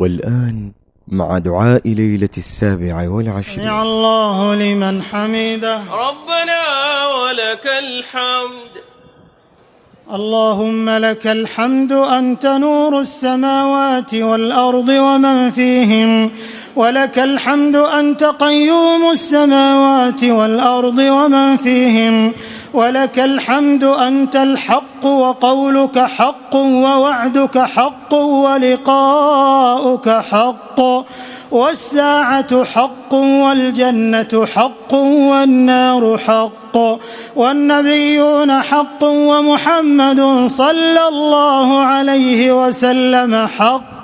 والآن مع دعاء ليلة السابع والعشرين. سمع الله لمن حمده. ربنا ولك الحمد. اللهم لك الحمد أنت نور السماوات والأرض ومن فيهم. ولك الحمد أنت قيوم السماوات والأرض ومن فيهم. ولك الحمد أنت الحق وقولك حق ووعدك حق ولقاؤك حق. والساعة حق والجنة حق والنار حق. والنبيون حق ومحمد صلى الله عليه وسلم حق.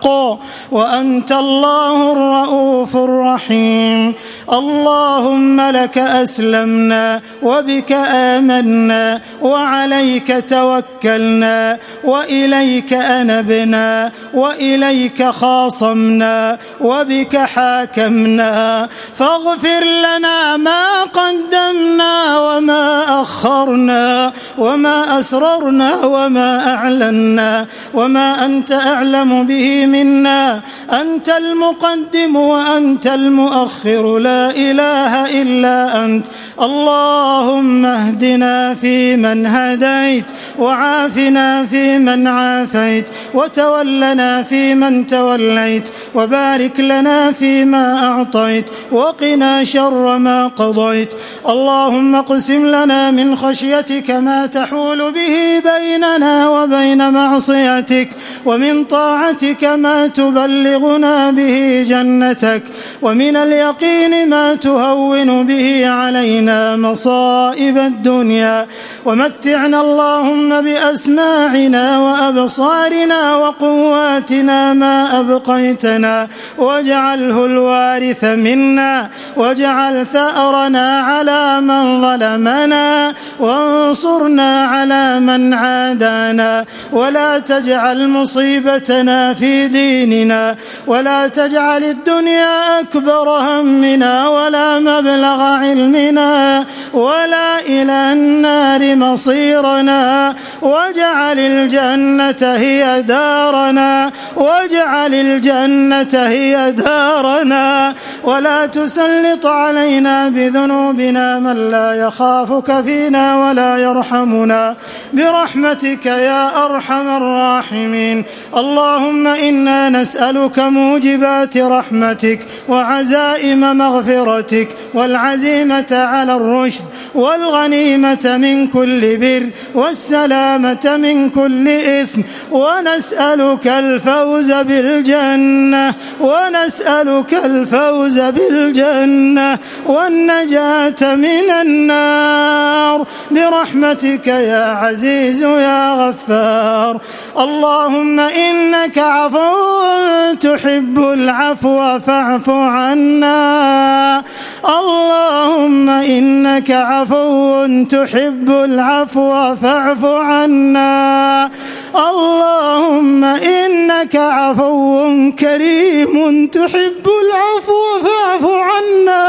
وأنت الله الرؤوف الرحيم. اللهم لك أسلمنا وبك آمنا وعليك توكلنا وإليك أنبنا وإليك خاصمنا وبك حاكمنا. فاغفر لنا ما قدمنا وما أخرنا وما أسررنا وما أعلنا وما أنت أعلم به منا أنت المقدم وأنت المؤخر لا إله إلا أنت. اللهم اهدنا فيمن هديت وعافنا فيمن عافيت وتولنا فيمن توليت وبارك لنا فيما أعطيت وقنا شر ما قضيت. اللهم اقسم لنا من خشيتك ما تحول به بيننا وبين معصيتك ومن طاعتك ما تبلغنا به جنتك ومن اليقين ما تهون به علينا مصائب الدنيا. ومتعنا اللهم بأسماعنا وأبصارنا وقواتنا ما أبقيتنا. واجعله الوارث منا واجعل ثأرنا على من ظلمنا وانصرنا على من عادانا. ولا تجعل مصيبتنا في ديننا ولا تجعل الدنيا أكبر همنا ولا مبلغ علمنا ولا إلى النار مصيرنا واجعل الجنة هي دارنا واجعل الجنة هي دارنا ولا تسلط علينا بذنوبنا من لا يخافك فينا ولا يرحمنا برحمتك يا أرحم الراحمين اللهم إنا نسألك موجبات رحمتك وعزائم مغفرتك والعزيمة على الرشد والغنيمة من كل بر والسلامة من كل إثم ونسألك الفوز بالجنة ونسألك الفوز بالجنة والنجاة من النار برحمتك يا عزيز يا غفار اللهم إنك عفو تحب العفو فاعف عنا. اللهم إنك عفو تحب العفو فاعف عنا. اللهم إنك عفو كريم تحب العفو فاعف عنا.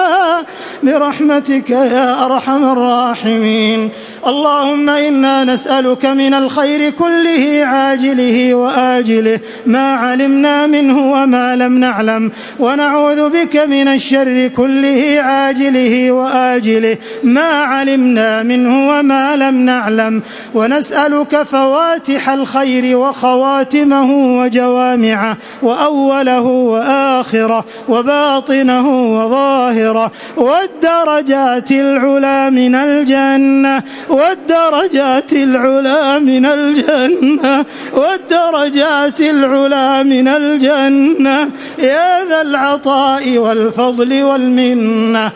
برحمتك يا أرحم الراحمين. اللهم إنا نسألك من الخير كله عاجله وآجله ما علمنا منه وما لم نعلم ونعوذ بك من الشر كله عاجله وآجله ما علمنا منه وما لم نعلم ونسألك فواتح الخير وخواتمه وجوامعه وأوله وآخره وباطنه وظاهره والدرجات العلى من الجنة والدرجات العلى من الجنة والدرجات العلى من الجنة. يا ذا العطاء والفضل والمنة.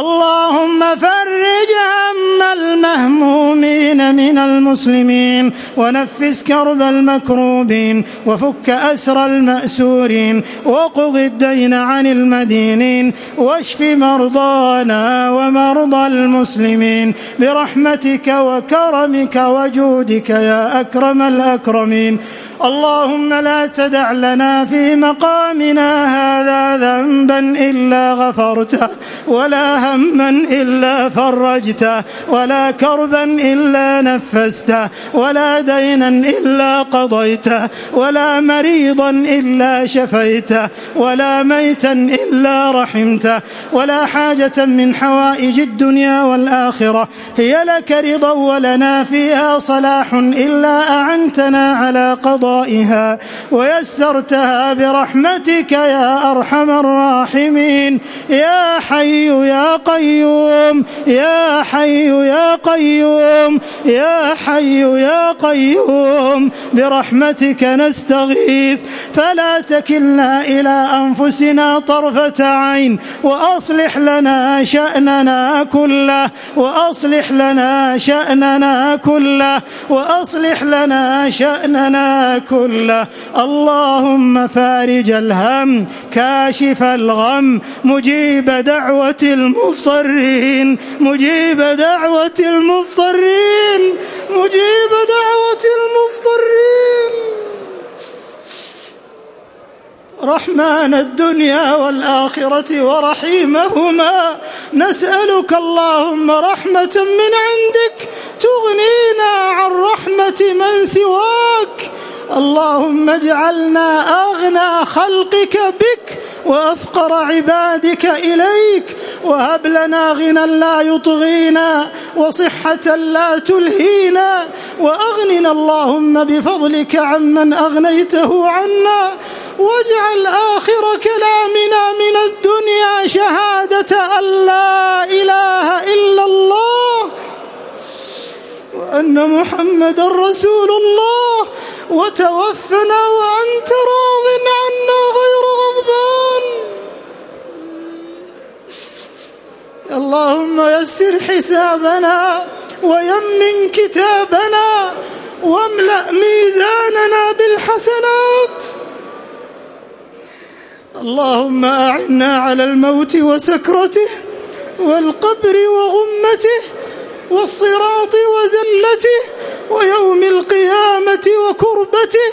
اللهم فرج هم المهمومين من المسلمين ونفس كرب المكروبين وفك أسر المأسورين وقض الدين عن المدينين واشف مرضانا ومرضى المسلمين. برحمتك ومنك وكرمك وجودك يا أكرم الأكرمين. اللهم لا تدع لنا في مقامنا هذا ذنبا إلا غفرته ولا هما إلا فرجته ولا كربا إلا نفسته ولا دينا إلا قضيته ولا مريضا إلا شفيته ولا ميتا إلا رحمته ولا حاجة من حوائج الدنيا والآخرة. هي لك رضا ولنا فيها صلاح إلا أعنتنا على قضائها ويسرتها برحمتك يا أرحم الراحمين. يا حي يا قيوم يا حي يا قيوم يا حي يا قيوم برحمتك نستغيث. فلا تكلنا إلى أنفسنا طرفة عين وأصلح لنا شأننا كله وأصلح لنا شأننا كله وأصلح لنا شأننا كله. اللهم فارج الهم كاشف الغم مجيب دعوة المضطرين مجيب دعوة المضطرين مجيب دعوة المضطرين. رحمن الدنيا والآخرة ورحيمهما. نسألك اللهم رحمة من عندك تغنينا عن رحمة من سواك. اللهم اجعلنا أغنى خلقك بك وأفقر عبادك إليك. وهب لنا غنى لا يطغينا وصحة لا تلهينا. وأغننا اللهم بفضلك عمن أغنيته عنا. واجعل آخر كلامنا من الدنيا شهادة أن لا إله إلا الله وأن محمد رسول الله وتوفنا وأنت راض عنا غير غضبان. اللهم يسر حسابنا ويمن كتابنا واملأ ميزاننا بالحسنات. اللهم أعنا على الموت وسكرته والقبر وغمته والصراط وزلته ويوم القيامة وكربته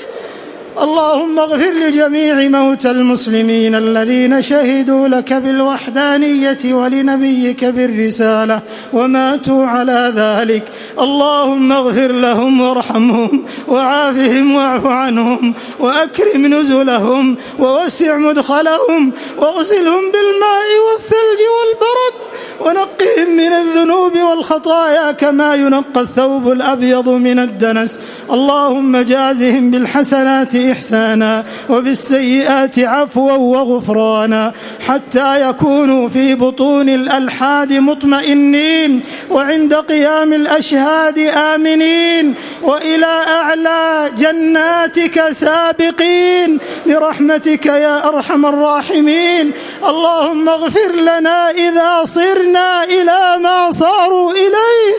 اللهم اغفر لجميع موتى المسلمين الذين شهدوا لك بالوحدانية ولنبيك بالرسالة وماتوا على ذلك. اللهم اغفر لهم وارحمهم وعافهم واعف عنهم وأكرم نزلهم ووسع مدخلهم واغسلهم بالماء والثلج والبرد ونقهم من الذنوب والخطايا كما ينقى الثوب الأبيض من الدنس. اللهم جازهم بالحسنات إحسانا وبالسيئات عفوا وغفرانا حتى يكونوا في بطون الألحاد مطمئنين وعند قيام الأشهاد آمنين وإلى أعلى جناتك سابقين. برحمتك يا أرحم الراحمين. اللهم اغفر لنا إذا صرنا إلى ما صاروا إليه.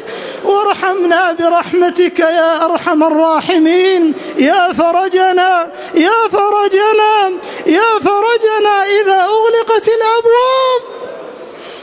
وارحمنا برحمتك يا أرحم الراحمين. يا فرجنا يا فرجنا يا فرجنا إذا أغلقت الأبواب.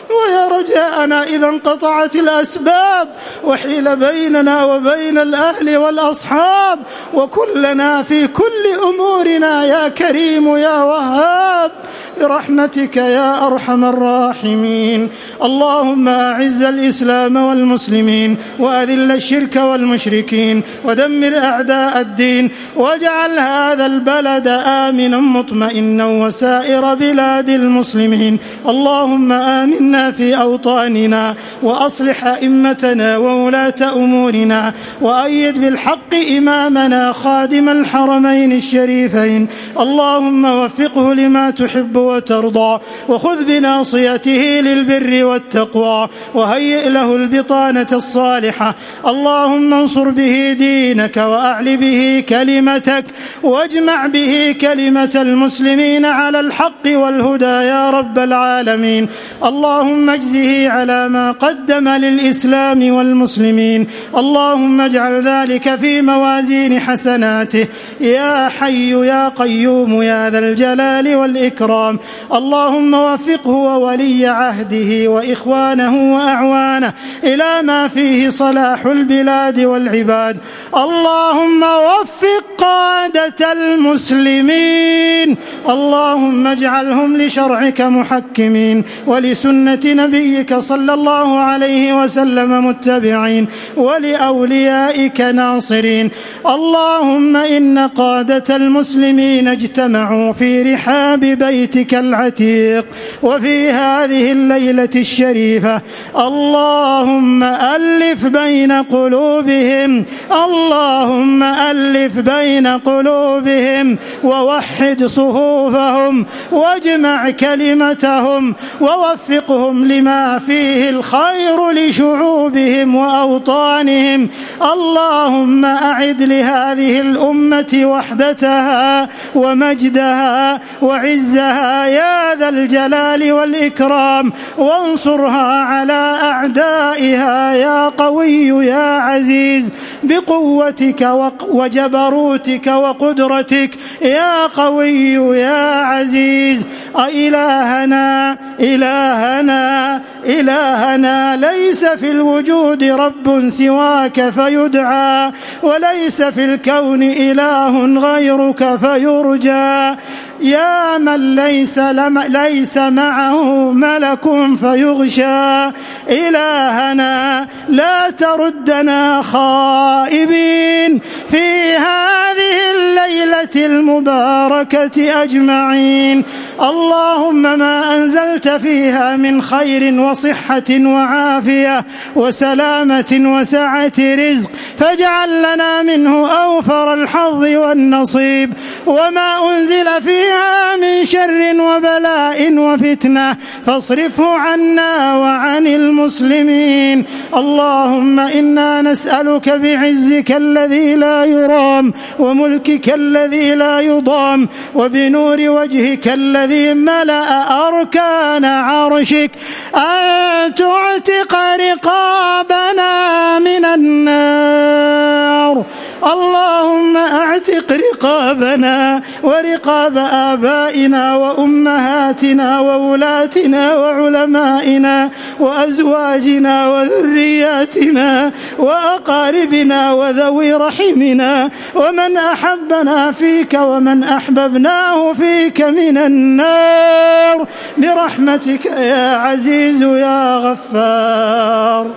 ويا رجاءنا إذا انقطعت الأسباب. وحيل بيننا وبين الأهل والأصحاب. وكلنا في كل أمورنا يا كريم يا وهاب. برحمتك يا أرحم الراحمين. اللهم أعز الإسلام والمسلمين وأذل الشرك والمشركين ودمر أعداء الدين واجعل هذا البلد آمنا مطمئنا وسائر بلاد المسلمين. اللهم آمنا في أوطاننا وأصلح أئمتنا وولاة أمورنا وأيد بالحق إمامنا خادم الحرمين الشريفين. اللهم وفقه لما تحب وترضى وخذ بناصيته للبر والتقوى وهيئ له البطانة الصالحة. اللهم انصر به دينك وأعل به كلمتك واجمع به كلمة المسلمين على الحق والهدى يا رب العالمين. اللهم اجزه على ما قدم للإسلام والمسلمين. اللهم اجعل ذلك في موازين حسناته. يا حي يا قيوم يا ذا الجلال والإكرام. اللهم وفقه وولي عهده وإخوانه وأعوانه إلى ما فيه صلاح البلاد والعباد. اللهم وفق قادة المسلمين. اللهم اجعلهم لشرعك محكمين ولسنة نبيك صلى الله عليه وسلم متبعين ولأوليائك ناصرين. اللهم إن قادة المسلمين اجتمعوا في رحاب بيتك العتيق. وفي هذه الليلة الشريفة اللهم ألف بين قلوبهم اللهم ألف بين قلوبهم ووحد صفوفهم واجمع كلمتهم ووفقهم لما فيه الخير لشعوبهم وأوطانهم. اللهم أعد لهذه الأمة وحدتها ومجدها وعزها يا ذا الجلال والإكرام وانصرها على أعدائها يا قوي يا عزيز. بقوتك وجبروتك وقدرتك يا قوي يا عزيز. إلهنا إلهنا إلهنا ليس في الوجود رب سواك فيدعى وليس في الكون إله غيرك فيرجى. يا من ليس لم ليس معه ملك فيغشى. إلهنا لا تردنا خائبين في هذه الليلة المباركة أجمعين. اللهم ما أنزلت فيها من خير وصحة وعافية وسلامة وسعة رزق فاجعل لنا منه أوفر الحظ والنصيب وما أنزل فيها من شر وبلاء وفتنة فاصرفه عنا وعن المسلمين. اللهم إنا نسألك بعزك الذي لا يرام وملكك الذي لا يضام وبنور وجهك الذي ملأ أركان عرشك أن تعتق رقابنا من النار. اللهم أعتق رقابنا ورقاب آبائنا وأمهاتنا وولاتنا وعلمائنا وأزواجنا وذرياتنا وأقاربنا وذوي رحمنا ومن أحبنا فيك ومن أحببناه فيك من النار برحمتك يا عزيز يا غفار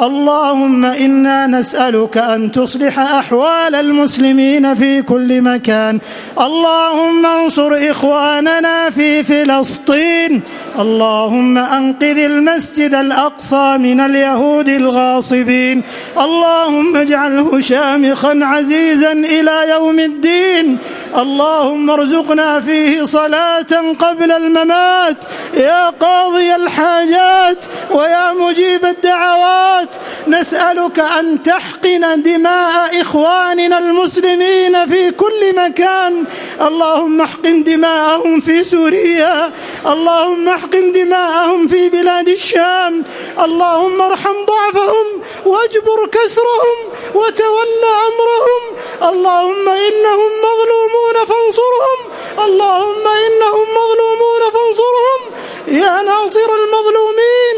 اللهم إنا نسألك أن تصلح أحوال المسلمين في كل مكان. اللهم انصر إخواننا في فلسطين. اللهم أنقذ المسجد الأقصى من اليهود الغاصبين. اللهم اجعله شامخا عزيزا إلى يوم الدين. اللهم ارزقنا فيه صلاة قبل الممات. يا قاضي الحاجات ويا مجيب الدعوات. نسألك أن تحقن دماء إخواننا المسلمين في كل مكان. اللهم احقن دماءهم في سوريا اللهم احقن دماءهم في بلاد الشام. اللهم ارحم ضعفهم واجبر كسرهم وتولى أمرهم. اللهم إنهم مظلومون فانصرهم. اللهم إنهم مظلومون فانصرهم. يا ناصر المظلومين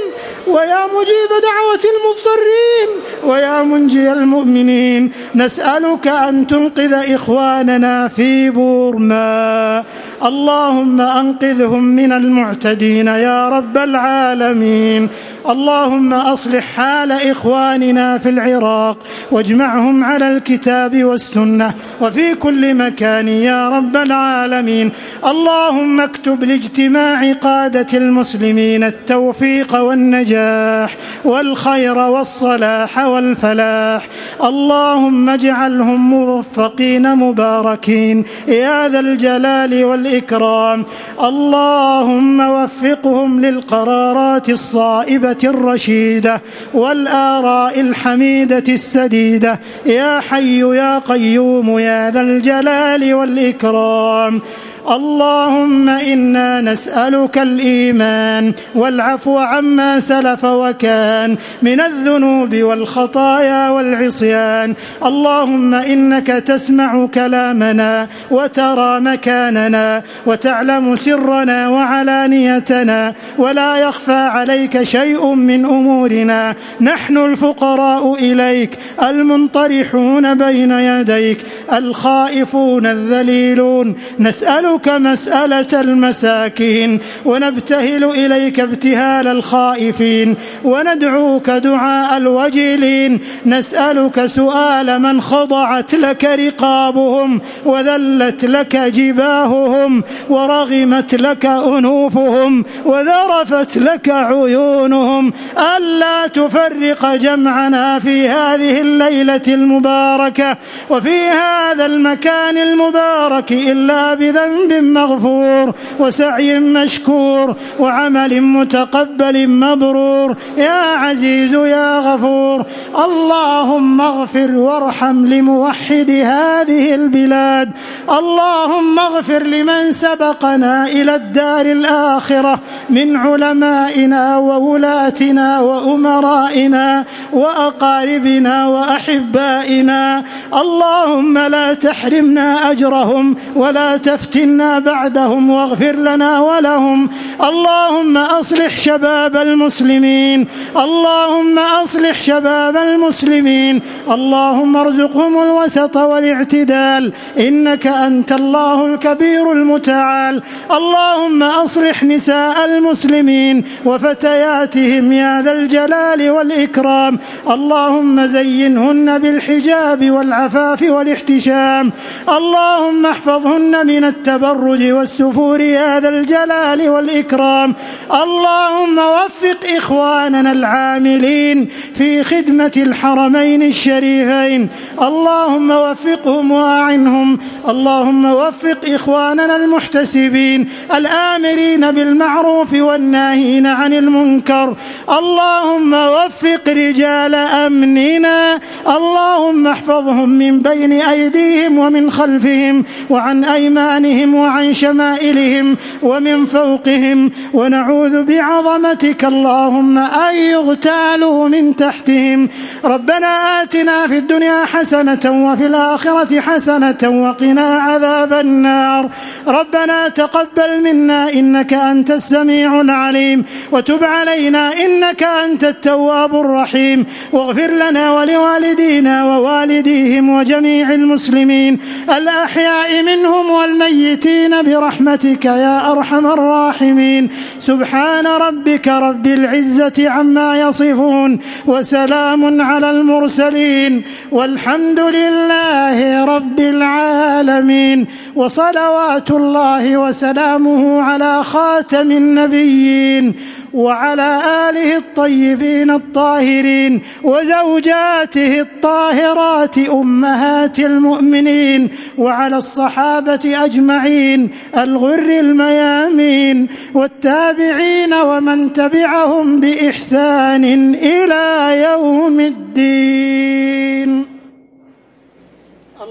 ويا مجيب دعوة المضطرين ويا منجي المؤمنين نسألك أن تنقذ إخواننا في بورما. اللهم أنقذهم من المعتدين يا رب العالمين. اللهم أصلح حال إخواننا في العراق واجمعهم على الكتاب والسنة وفي كل مكان يا رب العالمين. اللهم اكتب لاجتماع قادة المسلمين التوفيق والنجاح والخير والصلاح والفلاح. اللهم اجعلهم موفقين مباركين. يا ذا الجلال والإكرام. اللهم وفقهم للقرارات الصائبة الرشيدة والآراء الحميدة السديدة. يا حي يا قيوم يا ذا الجلال والإكرام. اللهم إنا نسألك الإيمان والعفو عما سلف وكان من الذنوب والخطايا والعصيان. اللهم إنك تسمع كلامنا وترى مكاننا وتعلم سرنا وعلانيتنا ولا يخفى عليك شيء من أمورنا. نحن الفقراء إليك المنطرحون بين يديك الخائفون الذليلون. نسألك مسألة المساكين ونبتهل إليك ابتهال الخائفين وندعوك دعاء الوجلين نسألك سؤال من خضعت لك رقابهم وذلت لك جباههم ورغمت لك أنوفهم وذرفت لك عيونهم. ألا تفرق جمعنا في هذه الليلة المباركة وفي هذا المكان المبارك إلا بذنب مغفور وسعي مشكور وعمل متقبل مبرور. يا عزيز يا غفور اللهم اغفر وارحم لموحد هذه البلاد. اللهم اغفر لمن سبقنا إلى الدار الآخرة من علمائنا وولاتنا وأمرائنا وأقاربنا وأحبائنا. اللهم لا تحرمنا أجرهم ولا تفتنا بعدهم واغفر لنا ولهم. اللهم أصلح شباب المسلمين. اللهم أصلح شباب المسلمين. اللهم ارزقهم الوسط والاعتدال. إنك أنت الله الكبير المتعال. اللهم أصلح نساء المسلمين وفتياتهم يا ذا الجلال والإكرام. اللهم زينهن بالحجاب والعفاف والاحتشام. اللهم احفظهن من التبرج والسفور يا ذا الجلال والإكرام. اللهم وفق إخواننا العاملين في خدمة الحرمين الشريفين. اللهم وفقهم وأعنهم. اللهم وفق إخواننا المحتسبين. الآمرين بالمعروف والناهين عن المنكر. اللهم وفق رجال أمننا. اللهم احفظهم من بين أيديهم ومن خلفهم وعن أيمانهم وعن شمائلهم ومن فوقهم ونعوذ بعظمتك اللهم أن يغتالوا من تحتهم. ربنا آتنا في الدنيا حسنة وفي الآخرة حسنة وقنا عذاب النار. ربنا تقبل منا إنك أنت السميع العليم وتب علينا إنك أنت التواب الرحيم. واغفر لنا ولوالدينا ووالديهم وجميع المسلمين الأحياء منهم والميتين برحمتك يا أرحم الراحمين. سبحان ربك رب العزة عما يصفون وسلام على المرسلين والحمد لله رب العالمين. وصلوات الله وسلامه على خاتم النبيين وعلى آله الطيبين الطاهرين وزوجاته الطاهرات أمهات المؤمنين وعلى الصحابة أجمعين الغر الميامين والتابعين ومن تبعهم بإحسان إلى يوم الدين.